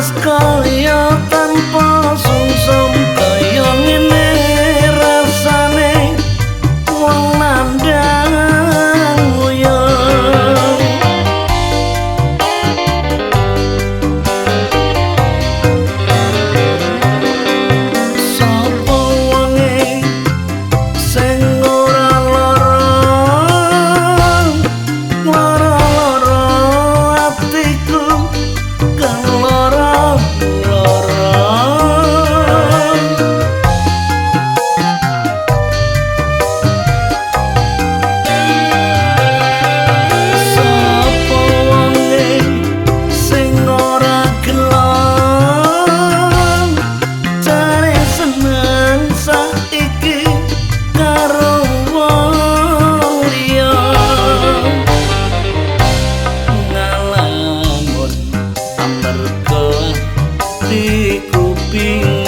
sekali tanpa Be.